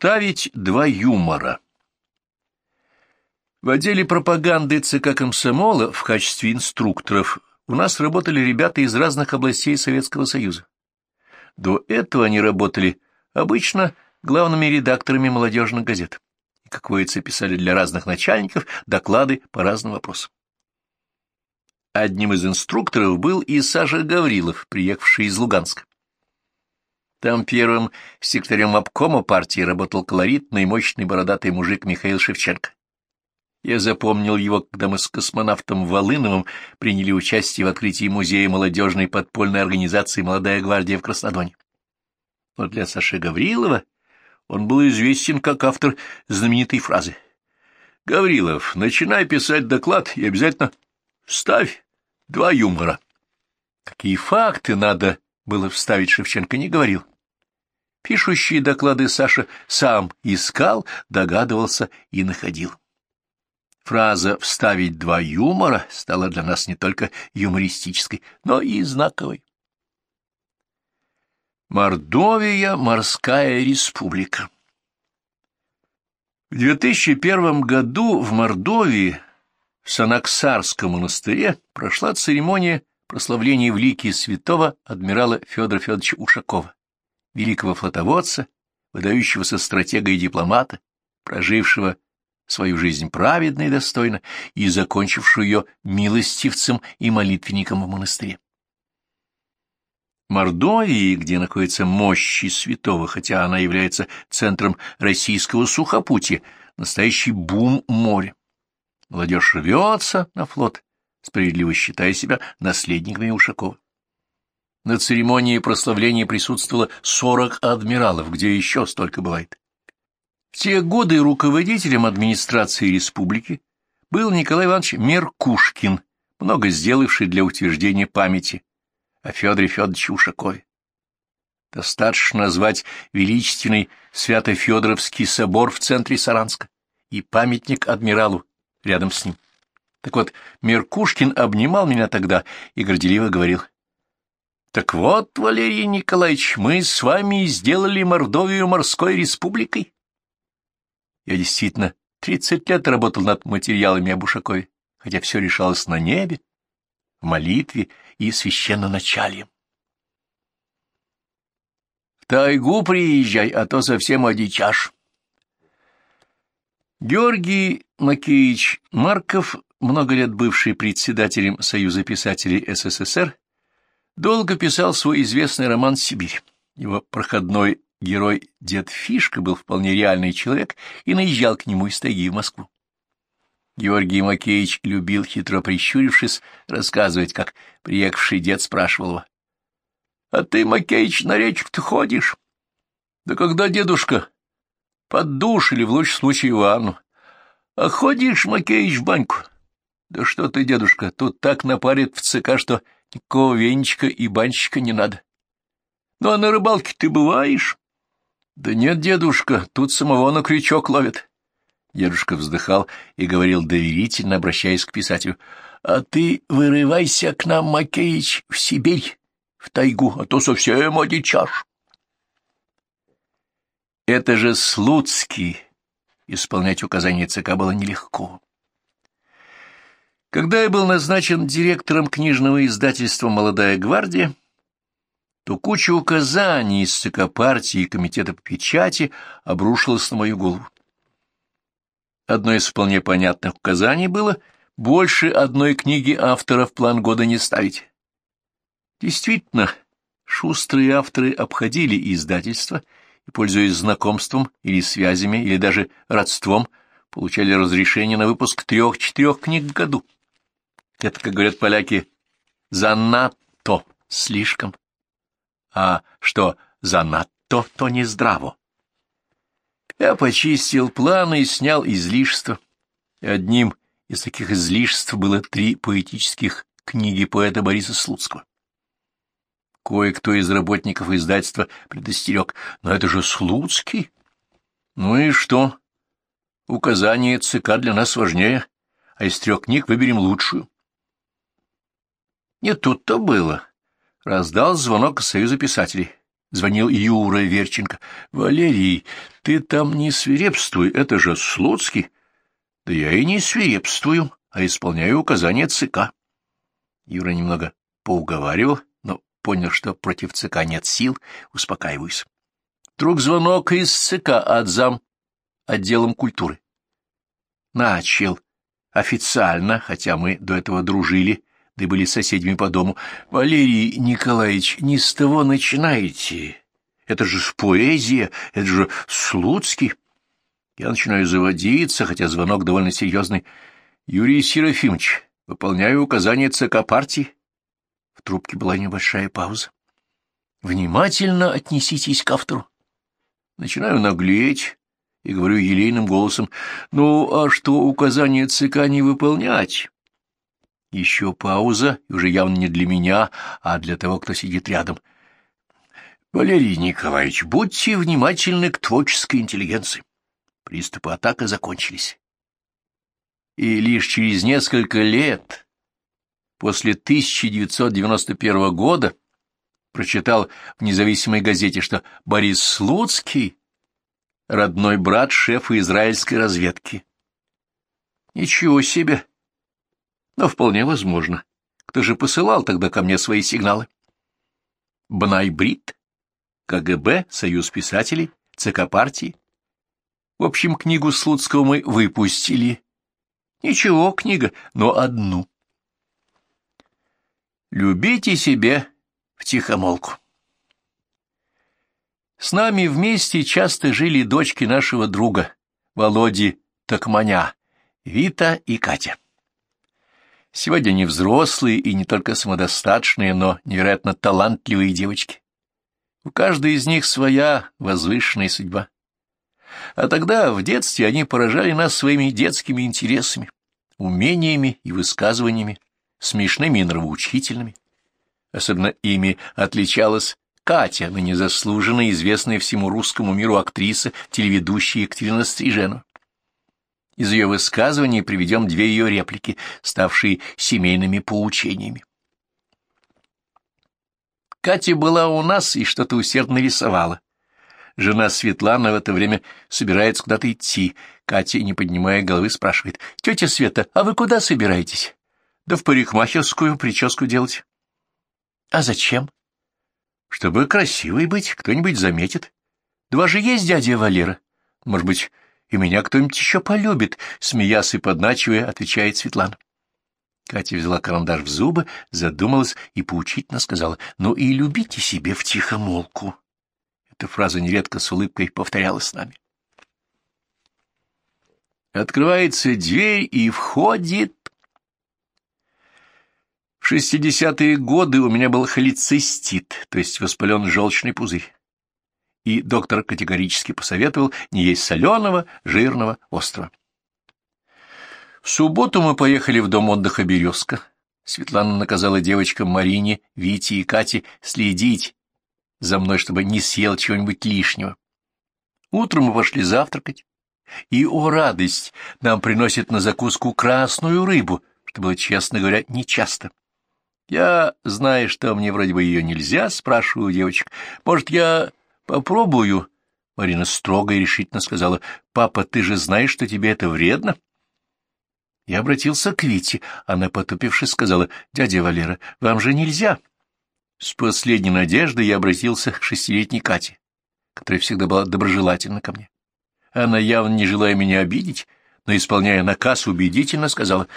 Вставить два юмора. В отделе пропаганды ЦК Комсомола в качестве инструкторов у нас работали ребята из разных областей Советского Союза. До этого они работали обычно главными редакторами молодежных газет. И, как водится, писали для разных начальников доклады по разным вопросам. Одним из инструкторов был и Саша Гаврилов, приехавший из Луганска. Там первым секретарем обкома партии работал колоритный, мощный, бородатый мужик Михаил Шевченко. Я запомнил его, когда мы с космонавтом Волыновым приняли участие в открытии музея молодежной подпольной организации «Молодая гвардия» в Краснодоне. Но для Саши Гаврилова он был известен как автор знаменитой фразы. «Гаврилов, начинай писать доклад и обязательно ставь два юмора». Какие факты надо было вставить Шевченко не говорил. Пишущие доклады Саша сам искал, догадывался и находил. Фраза «вставить два юмора» стала для нас не только юмористической, но и знаковой. Мордовия — морская республика. В 2001 году в Мордовии, в Санаксарском монастыре, прошла церемония прославления в лике святого адмирала Федора Федоровича Ушакова великого флотоводца, выдающегося стратега и дипломата, прожившего свою жизнь праведно и достойно и закончившую ее милостивцем и молитвенником в монастыре. Мордовии, где находится мощи святого, хотя она является центром российского сухопутья, настоящий бум моря. Молодежь рвется на флот, справедливо считая себя наследниками Ушакова. На церемонии прославления присутствовало сорок адмиралов, где еще столько бывает. В те годы руководителем администрации республики был Николай Иванович Меркушкин, много сделавший для утверждения памяти о Федоре Федоровиче Ушакове. Достаточно назвать величественный Свято-Федоровский собор в центре Саранска и памятник адмиралу рядом с ним. Так вот, Меркушкин обнимал меня тогда и горделиво говорил, так вот, Валерий Николаевич, мы с вами сделали Мордовию морской республикой. Я действительно тридцать лет работал над материалами об Ушакове, хотя все решалось на небе, в молитве и священноначале. В тайгу приезжай, а то совсем одичашь. Георгий Макеевич Марков, много лет бывший председателем Союза писателей СССР, долго писал свой известный роман «Сибирь». Его проходной герой дед Фишка был вполне реальный человек и наезжал к нему из тайги в Москву. Георгий Макеевич любил, хитро прищурившись, рассказывать, как приехавший дед спрашивал его. — А ты, Макеич, на речку-то ходишь? — Да когда, дедушка? — Под душ или в лучшем случае в ванну. — А ходишь, Макеич, в баньку? — Да что ты, дедушка, тут так напарит в ЦК, что Никакого венчика и банщика не надо. Ну, а на рыбалке ты бываешь? Да нет, дедушка, тут самого на крючок ловят. Дедушка вздыхал и говорил доверительно, обращаясь к писателю. А ты вырывайся к нам, Макеич, в Сибирь, в тайгу, а то совсем одичашь. Это же Слуцкий. Исполнять указания ЦК было нелегко. Когда я был назначен директором книжного издательства «Молодая гвардия», то куча указаний из ЦК партии и комитета по печати обрушилась на мою голову. Одно из вполне понятных указаний было больше одной книги автора в план года не ставить. Действительно, шустрые авторы обходили издательство и, пользуясь знакомством или связями, или даже родством, получали разрешение на выпуск трех-четырех книг в году. Это, как говорят поляки, занадто, слишком. А что занадто, то не здраво. Я почистил планы и снял излишества. Одним из таких излишеств было три поэтических книги поэта Бориса Слуцкого. Кое-кто из работников издательства предостерег, но это же Слуцкий. Ну и что? Указание ЦК для нас важнее, а из трех книг выберем лучшую. Не тут-то было. Раздал звонок Союза писателей. Звонил Юра Верченко. — Валерий, ты там не свирепствуй, это же Слуцкий. — Да я и не свирепствую, а исполняю указания ЦК. Юра немного поуговаривал, но понял, что против ЦК нет сил, успокаиваюсь. Вдруг звонок из ЦК от зам отделом культуры. Начал официально, хотя мы до этого дружили, да и были соседями по дому. Валерий Николаевич, не с того начинаете. Это же поэзия, это же Слуцкий. Я начинаю заводиться, хотя звонок довольно серьезный. Юрий Серафимович, выполняю указания ЦК партии. В трубке была небольшая пауза. Внимательно отнеситесь к автору. Начинаю наглеть и говорю елейным голосом, ну, а что указания ЦК не выполнять? Еще пауза, и уже явно не для меня, а для того, кто сидит рядом. Валерий Николаевич, будьте внимательны к творческой интеллигенции. Приступы атака закончились. И лишь через несколько лет, после 1991 года, прочитал в независимой газете, что Борис Слуцкий — родной брат шефа израильской разведки. Ничего себе! Но вполне возможно. Кто же посылал тогда ко мне свои сигналы? Бнайбрид, КГБ, Союз писателей, ЦК партии. В общем, книгу Слуцкого мы выпустили. Ничего, книга, но одну. Любите себе втихомолку. С нами вместе часто жили дочки нашего друга, Володи Токманя, Вита и Катя. Сегодня они взрослые и не только самодостаточные, но невероятно талантливые девочки. У каждой из них своя возвышенная судьба. А тогда, в детстве, они поражали нас своими детскими интересами, умениями и высказываниями, смешными и нравоучительными. Особенно ими отличалась Катя, ныне заслуженно известная всему русскому миру актриса, телеведущая Екатерина Стриженова. Из ее высказываний приведем две ее реплики, ставшие семейными поучениями. Катя была у нас и что-то усердно рисовала. Жена Светлана в это время собирается куда-то идти. Катя, не поднимая головы, спрашивает. — Тетя Света, а вы куда собираетесь? — Да в парикмахерскую прическу делать. — А зачем? — Чтобы красивой быть, кто-нибудь заметит. — Два же есть дядя Валера. Может быть, и меня кто-нибудь еще полюбит, — смеясь и подначивая, отвечает Светлана. Катя взяла карандаш в зубы, задумалась и поучительно сказала, «Ну и любите себе втихомолку». Эта фраза нередко с улыбкой повторялась с нами. Открывается дверь и входит... В шестидесятые годы у меня был холецистит, то есть воспален желчный пузырь и доктор категорически посоветовал не есть соленого, жирного, острого. В субботу мы поехали в дом отдыха «Березка». Светлана наказала девочкам Марине, Вите и Кате следить за мной, чтобы не съел чего-нибудь лишнего. Утром мы пошли завтракать, и, о радость, нам приносят на закуску красную рыбу, что было, честно говоря, нечасто. Я, зная, что мне вроде бы ее нельзя, спрашиваю девочек, может, я Попробую. Марина строго и решительно сказала, папа, ты же знаешь, что тебе это вредно? Я обратился к Вите. Она, потупившись, сказала, дядя Валера, вам же нельзя. С последней надеждой я обратился к шестилетней Кате, которая всегда была доброжелательна ко мне. Она, явно не желая меня обидеть, но, исполняя наказ, убедительно сказала,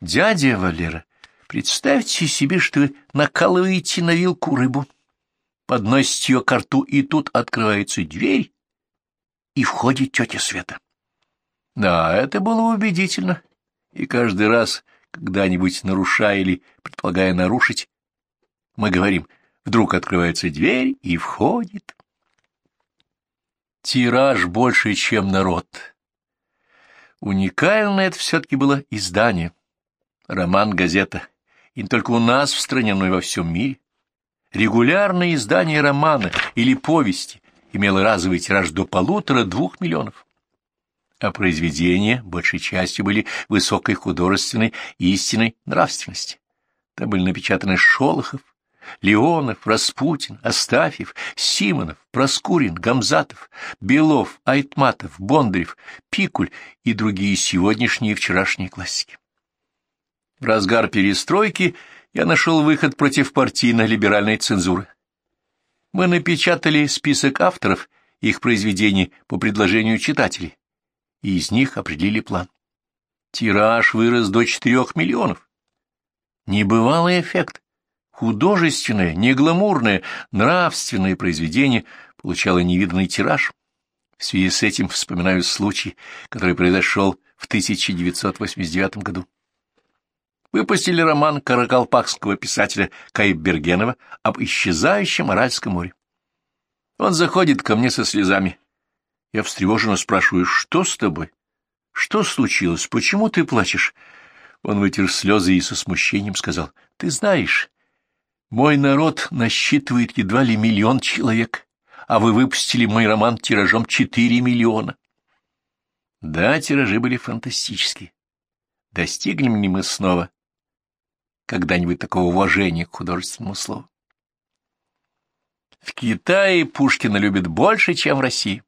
«Дядя Валера, представьте себе, что вы накалываете на вилку рыбу подносит ее к рту, и тут открывается дверь, и входит тетя Света. Да, это было убедительно, и каждый раз, когда-нибудь нарушая или предполагая нарушить, мы говорим, вдруг открывается дверь, и входит. Тираж больше, чем народ. Уникальное это все-таки было издание, роман-газета, и не только у нас в стране, но и во всем мире. Регулярное издание романа или повести имело разовый тираж до полутора-двух миллионов. А произведения большей частью были высокой художественной истинной нравственности. Там были напечатаны Шолохов, Леонов, Распутин, Астафьев, Симонов, Проскурин, Гамзатов, Белов, Айтматов, Бондарев, Пикуль и другие сегодняшние и вчерашние классики. В разгар перестройки я нашел выход против партийно-либеральной цензуры. Мы напечатали список авторов их произведений по предложению читателей, и из них определили план. Тираж вырос до четырех миллионов. Небывалый эффект. Художественное, негламурное, нравственное произведение получало невиданный тираж. В связи с этим вспоминаю случай, который произошел в 1989 году. Выпустили роман каракалпакского писателя Кайбергенова об исчезающем Аральском море. Он заходит ко мне со слезами. Я встревоженно спрашиваю, что с тобой? Что случилось? Почему ты плачешь? Он вытер слезы и со смущением сказал, ты знаешь, мой народ насчитывает едва ли миллион человек, а вы выпустили мой роман тиражом четыре миллиона. Да, тиражи были фантастические. Достигнем ли мы снова когда-нибудь такого уважения к художественному слову? В Китае Пушкина любят больше, чем в России.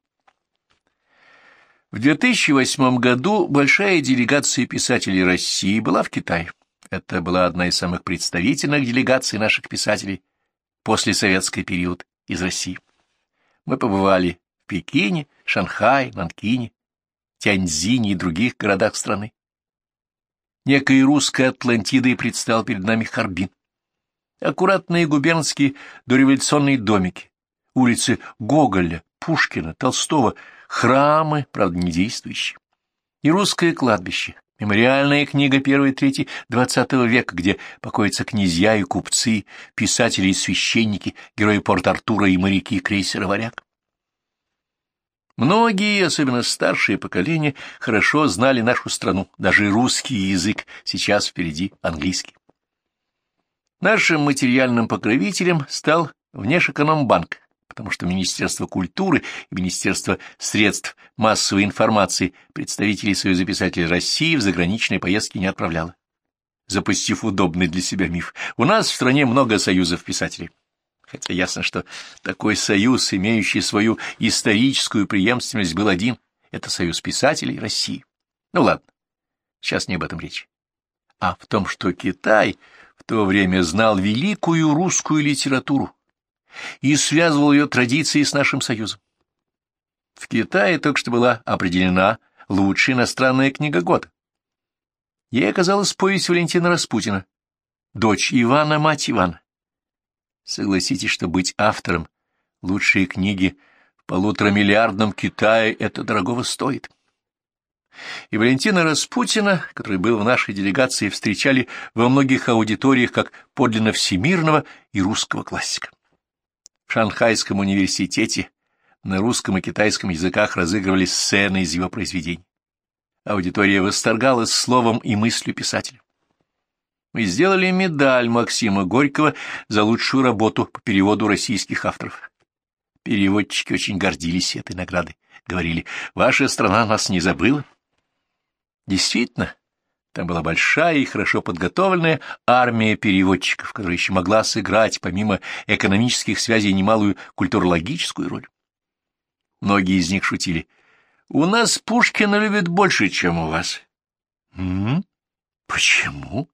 В 2008 году большая делегация писателей России была в Китае. Это была одна из самых представительных делегаций наших писателей после советский период из России. Мы побывали в Пекине, Шанхае, Нанкине, Тяньцзине и других городах страны. Некой русской Атлантидой предстал перед нами Харбин. Аккуратные губернские дореволюционные домики, улицы Гоголя, Пушкина, Толстого, храмы, правда, не действующие, и русское кладбище, Мемориальная книга первой-третьей XX века, где покоятся князья и купцы, писатели и священники, герои Порт-Артура и моряки крейсера «Варяг». Многие, особенно старшие поколения, хорошо знали нашу страну, даже русский язык, сейчас впереди английский. Нашим материальным покровителем стал Внешэкономбанк, потому что Министерство культуры и Министерство средств массовой информации представителей Союза писателей России в заграничные поездки не отправляло. Запустив удобный для себя миф, у нас в стране много союзов писателей. Хотя ясно, что такой союз, имеющий свою историческую преемственность, был один — это союз писателей России. Ну ладно, сейчас не об этом речь, а в том, что Китай в то время знал великую русскую литературу, и связывал ее традиции с нашим союзом. В Китае только что была определена лучшая иностранная книга года. Ей оказалась повесть Валентина Распутина, дочь Ивана, мать Ивана. Согласитесь, что быть автором лучшей книги в полуторамиллиардном Китае это дорогого стоит. И Валентина Распутина, который был в нашей делегации, встречали во многих аудиториях как подлинно всемирного и русского классика. В Шанхайском университете на русском и китайском языках разыгрывали сцены из его произведений. Аудитория восторгалась словом и мыслью писателя. Мы сделали медаль Максима Горького за лучшую работу по переводу российских авторов. Переводчики очень гордились этой наградой. Говорили, ваша страна нас не забыла. Действительно, там была большая и хорошо подготовленная армия переводчиков, которая еще могла сыграть, помимо экономических связей, немалую культурологическую роль. Многие из них шутили. «У нас Пушкина любят больше, чем у вас». «М -м? Почему?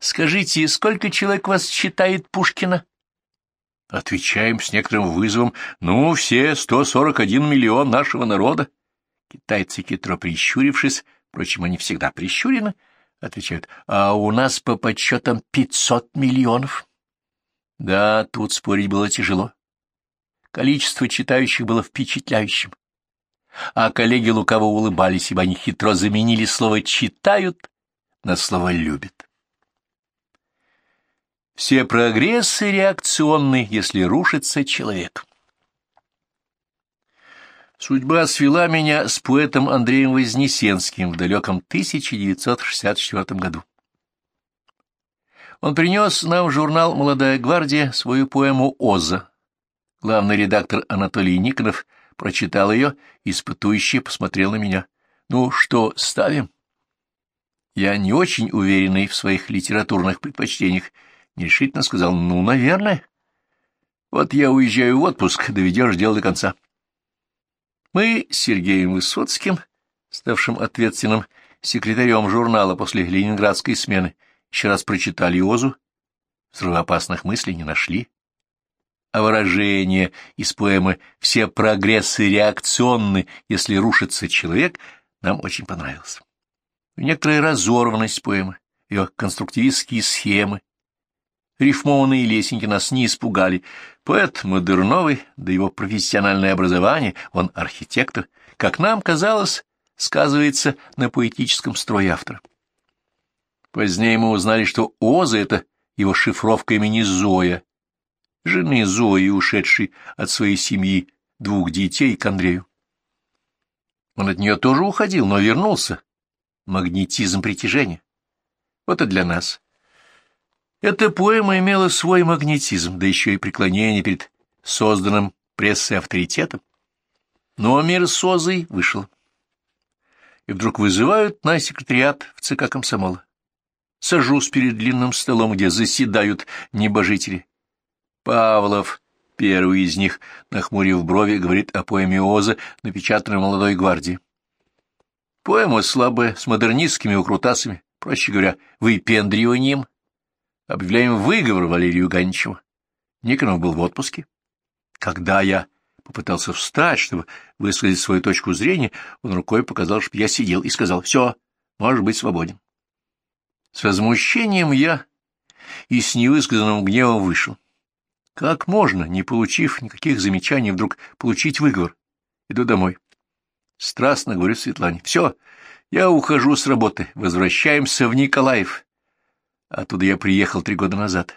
Скажите, сколько человек вас читает Пушкина?» Отвечаем с некоторым вызовом. «Ну, все 141 миллион нашего народа». Китайцы, хитро прищурившись, впрочем, они всегда прищурены, — Отвечают, а у нас по подсчетам пятьсот миллионов. Да, тут спорить было тяжело. Количество читающих было впечатляющим. А коллеги лукаво улыбались, ибо они хитро заменили слово «читают» на слово «любят». Все прогрессы реакционны, если рушится человек. Судьба свела меня с поэтом Андреем Вознесенским в далеком 1964 году. Он принес нам в журнал «Молодая гвардия» свою поэму «Оза». Главный редактор Анатолий Никонов прочитал ее, испытующий посмотрел на меня. «Ну что, ставим?» Я, не очень уверенный в своих литературных предпочтениях, нерешительно сказал, ну, наверное. Вот я уезжаю в отпуск, доведешь дело до конца. Мы с Сергеем Высоцким, ставшим ответственным секретарем журнала после ленинградской смены, еще раз прочитали Озу, взрывоопасных мыслей не нашли. А выражение из поэмы «Все прогрессы реакционны, если рушится человек» нам очень понравилось. Некоторая разорванность поэмы, ее конструктивистские схемы, рифмованные лесенки нас не испугали. Поэт модерновый, да его профессиональное образование, он архитектор, как нам казалось, сказывается на поэтическом строе автора. Позднее мы узнали, что Оза — это его шифровка имени Зоя, жены Зои, ушедшей от своей семьи двух детей к Андрею. Он от нее тоже уходил, но вернулся. Магнетизм притяжения. Вот и для нас. Эта поэма имела свой магнетизм, да еще и преклонение перед созданным прессой авторитетом. Но мир Созой вышел. И вдруг вызывают на секретариат в ЦК комсомола. Сажусь перед длинным столом, где заседают небожители. Павлов, первый из них, нахмурив брови, говорит о поэме Оза, напечатанной молодой гвардии. Поэма слабая, с модернистскими укрутасами, проще говоря, выпендриванием. Объявляем выговор Валерию Ганичеву. Никонов был в отпуске. Когда я попытался встать, чтобы высказать свою точку зрения, он рукой показал, чтобы я сидел, и сказал, «Все, можешь быть свободен». С возмущением я и с невысказанным гневом вышел. Как можно, не получив никаких замечаний, вдруг получить выговор? Иду домой. Страстно говорю Светлане. Все, я ухожу с работы, возвращаемся в Николаев. Оттуда я приехал три года назад.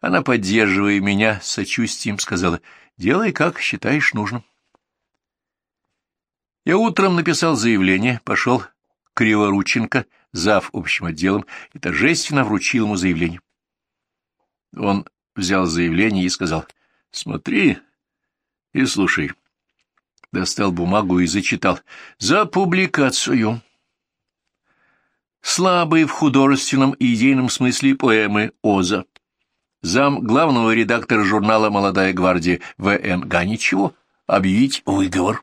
Она, поддерживая меня, сочувствием сказала, делай, как считаешь нужным. Я утром написал заявление, пошел Криворученко, зав. общим отделом, и торжественно вручил ему заявление. Он взял заявление и сказал, «Смотри и слушай». Достал бумагу и зачитал. «За публикацию». Слабые в художественном и идейном смысле поэмы Оза. Зам главного редактора журнала «Молодая гвардия» В.Н. Ганичеву объявить выговор.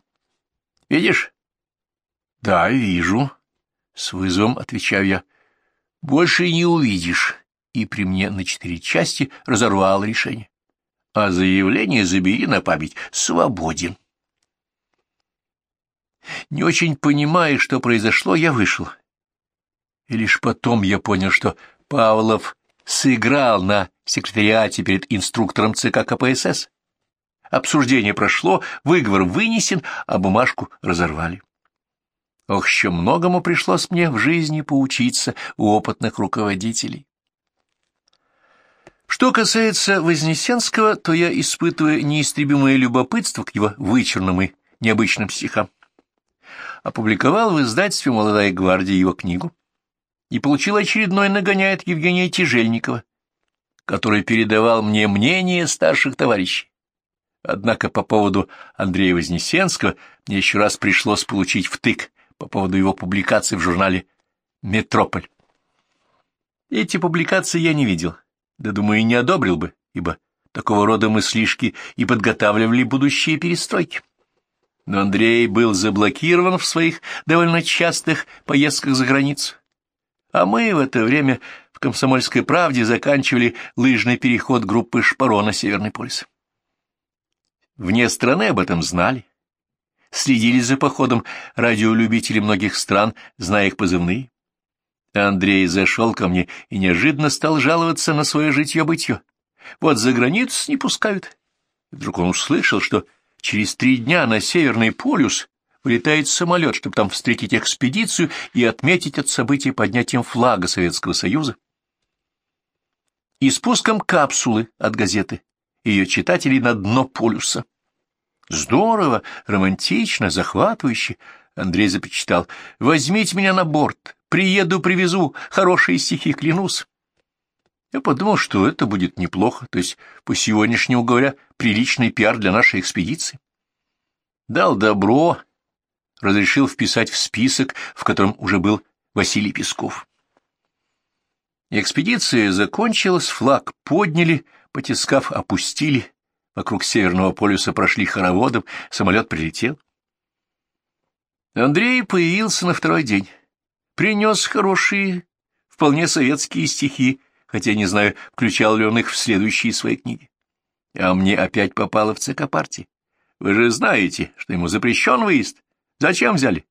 Видишь? Да, вижу. С вызовом отвечаю я. Больше не увидишь. И при мне на четыре части разорвал решение. А заявление забери на память. Свободен. Не очень понимая, что произошло, я вышел. И лишь потом я понял, что Павлов сыграл на секретариате перед инструктором ЦК КПСС. Обсуждение прошло, выговор вынесен, а бумажку разорвали. Ох, еще многому пришлось мне в жизни поучиться у опытных руководителей. Что касается Вознесенского, то я испытываю неистребимое любопытство к его вычурным и необычным стихам. Опубликовал в издательстве «Молодая гвардия» его книгу и получил очередной нагоняй от Евгения Тяжельникова, который передавал мне мнение старших товарищей. Однако по поводу Андрея Вознесенского мне еще раз пришлось получить втык по поводу его публикации в журнале «Метрополь». Эти публикации я не видел, да, думаю, и не одобрил бы, ибо такого рода мыслишки и подготавливали будущие перестройки. Но Андрей был заблокирован в своих довольно частых поездках за границу. А мы в это время в «Комсомольской правде» заканчивали лыжный переход группы «Шпаро» на Северный полюс. Вне страны об этом знали следили за походом радиолюбители многих стран, зная их позывные. Андрей зашел ко мне и неожиданно стал жаловаться на свое житье-бытье. Вот за границу не пускают. вдруг он услышал, что через три дня на Северный полюс вылетает самолет, чтобы там встретить экспедицию и отметить от события поднятием флага Советского Союза и спуском капсулы от газеты ее читателей на дно полюса. Здорово, романтично, захватывающе. Андрей запечатал. Возьмите меня на борт. Приеду, привезу. Хорошие стихи, клянусь. Я подумал, что это будет неплохо, то есть, по сегодняшнему говоря, приличный пиар для нашей экспедиции. Дал добро, разрешил вписать в список, в котором уже был Василий Песков. Экспедиция закончилась, флаг подняли, потискав, опустили, вокруг Северного полюса прошли хороводом, самолет прилетел. Андрей появился на второй день. Принес хорошие, вполне советские стихи, хотя не знаю, включал ли он их в следующие свои книги. А мне опять попало в ЦК партии. Вы же знаете, что ему запрещен выезд. Зачем взяли?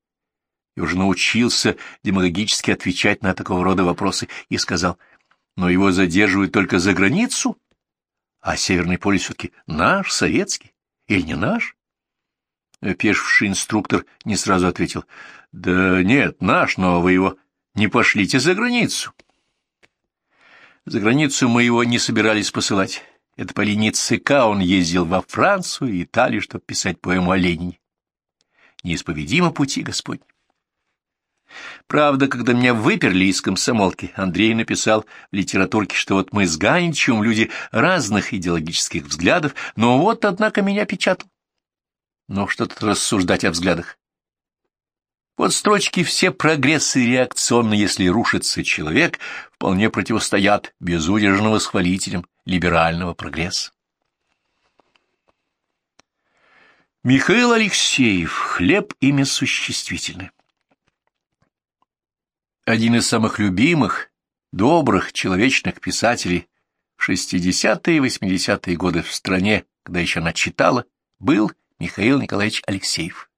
И уже научился демагогически отвечать на такого рода вопросы и сказал, но его задерживают только за границу, а Северный полюс все-таки наш, советский, или не наш? Опешивший инструктор не сразу ответил, да нет, наш, но вы его не пошлите за границу. За границу мы его не собирались посылать. Это по линии ЦК он ездил во Францию и Италию, чтобы писать поэму о Ленине. Неисповедимо пути Господь. Правда, когда меня выперли из комсомолки, Андрей написал в литературке, что вот мы с Ганичем люди разных идеологических взглядов, но вот, однако, меня печатал. Но что тут рассуждать о взглядах? Вот строчки «Все прогрессы реакционны, если рушится человек» вполне противостоят безудержным восхвалителям либерального прогресса. Михаил Алексеев. Хлеб имя существительное. Один из самых любимых, добрых, человечных писателей в 60-е и 80-е годы в стране, когда еще она читала, был Михаил Николаевич Алексеев.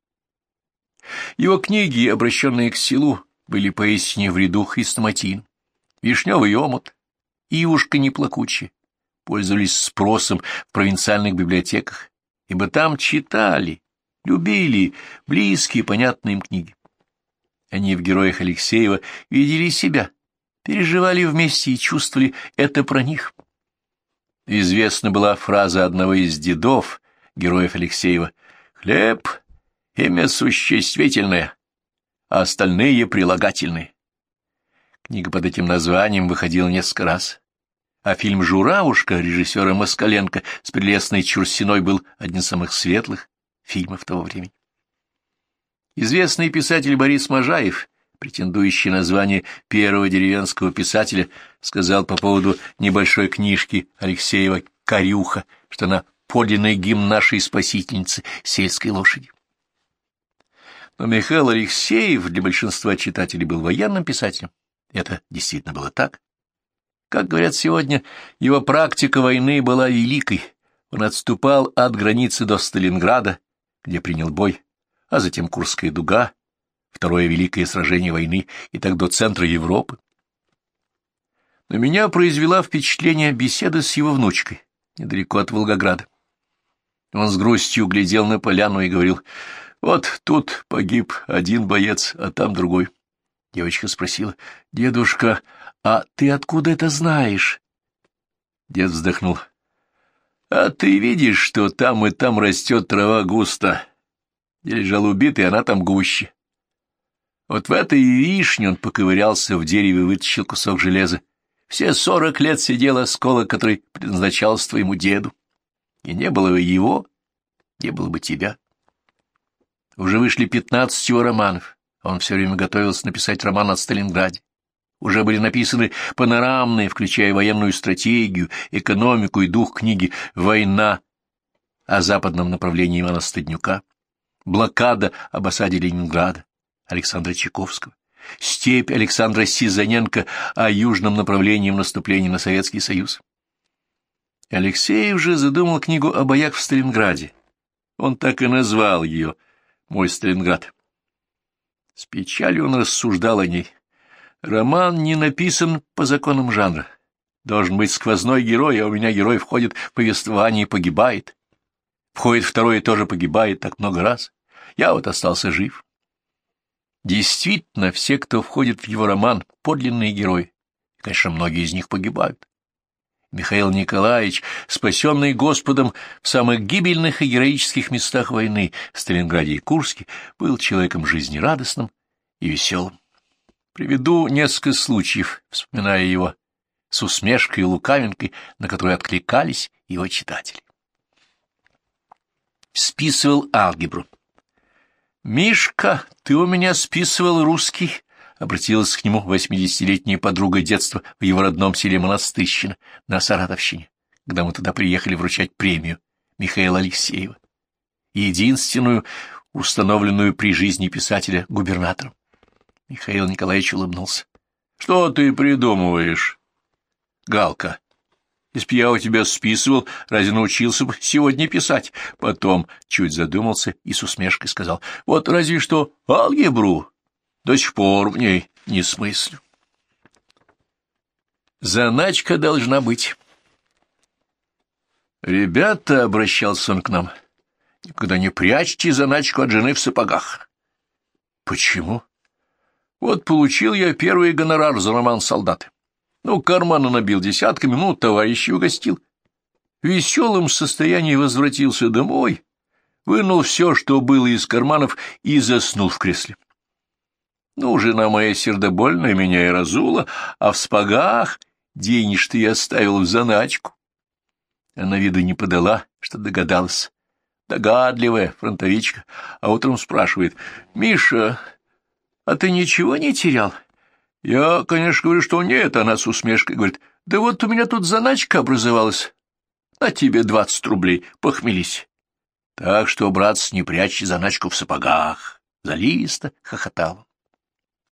Его книги, обращенные к селу, были поистине в ряду хрестоматин. «Вишневый омут», «Ивушка неплакучая» пользовались спросом в провинциальных библиотеках, ибо там читали, любили близкие, понятные им книги. Они в героях Алексеева видели себя, переживали вместе и чувствовали это про них. Известна была фраза одного из дедов, героев Алексеева, «Хлеб Имя существительное, а остальные прилагательные. Книга под этим названием выходила несколько раз. А фильм «Журавушка» режиссера Москаленко с прелестной Чурсиной был одним из самых светлых фильмов того времени. Известный писатель Борис Можаев, претендующий на звание первого деревенского писателя, сказал по поводу небольшой книжки Алексеева «Корюха», что она подлинный гимн нашей спасительницы сельской лошади. Но Михаил Алексеев для большинства читателей был военным писателем. Это действительно было так. Как говорят сегодня, его практика войны была великой. Он отступал от границы до Сталинграда, где принял бой, а затем Курская дуга, второе великое сражение войны, и так до центра Европы. На меня произвела впечатление беседа с его внучкой, недалеко от Волгограда. Он с грустью глядел на поляну и говорил, вот тут погиб один боец, а там другой. Девочка спросила, «Дедушка, а ты откуда это знаешь?» Дед вздохнул. «А ты видишь, что там и там растет трава густо. Я лежал убитый, она там гуще. Вот в этой вишне он поковырялся в дереве и вытащил кусок железа. Все сорок лет сидел осколок, который предназначался твоему деду. И не было бы его, не было бы тебя. Уже вышли пятнадцать его романов. Он все время готовился написать роман о Сталинграде. Уже были написаны панорамные, включая военную стратегию, экономику и дух книги «Война» о западном направлении Ивана Стаднюка, блокада об осаде Ленинграда Александра Чайковского, степь Александра Сизаненко о южном направлении в наступлении на Советский Союз. Алексей уже задумал книгу о боях в Сталинграде. Он так и назвал ее мой Сталинград. С печалью он рассуждал о ней. Роман не написан по законам жанра. Должен быть сквозной герой, а у меня герой входит в повествование и погибает. Входит второй и тоже погибает так много раз. Я вот остался жив. Действительно, все, кто входит в его роман, подлинные герои. Конечно, многие из них погибают. Михаил Николаевич, спасенный Господом в самых гибельных и героических местах войны, Сталинграде и Курске, был человеком жизнерадостным и веселым. Приведу несколько случаев, вспоминая его с усмешкой и лукавинкой, на которые откликались его читатели. Списывал алгебру. «Мишка, ты у меня списывал русский, обратилась к нему восьмидесятилетняя подруга детства в его родном селе Монастырщина на Саратовщине, когда мы туда приехали вручать премию Михаила Алексеева, единственную установленную при жизни писателя губернатором. Михаил Николаевич улыбнулся. — Что ты придумываешь? — Галка. Если б я у тебя списывал, разве научился бы сегодня писать? Потом чуть задумался и с усмешкой сказал. — Вот разве что алгебру до сих пор в ней не смыслю. Заначка должна быть. «Ребята», — обращался он к нам, — «никогда не прячьте заначку от жены в сапогах». «Почему?» «Вот получил я первый гонорар за роман «Солдаты». Ну, кармана набил десятками, ну, товарищей угостил. В веселом состоянии возвратился домой, вынул все, что было из карманов, и заснул в кресле. Ну, жена моя сердобольная меня и разула, а в спагах денег-то я оставил в заначку. Она виду не подала, что догадалась. Догадливая фронтовичка, а утром спрашивает, «Миша, а ты ничего не терял?» Я, конечно, говорю, что нет, она с усмешкой говорит, «Да вот у меня тут заначка образовалась. На тебе двадцать рублей, похмелись». Так что, братцы, не прячь заначку в сапогах. Залиста хохотал.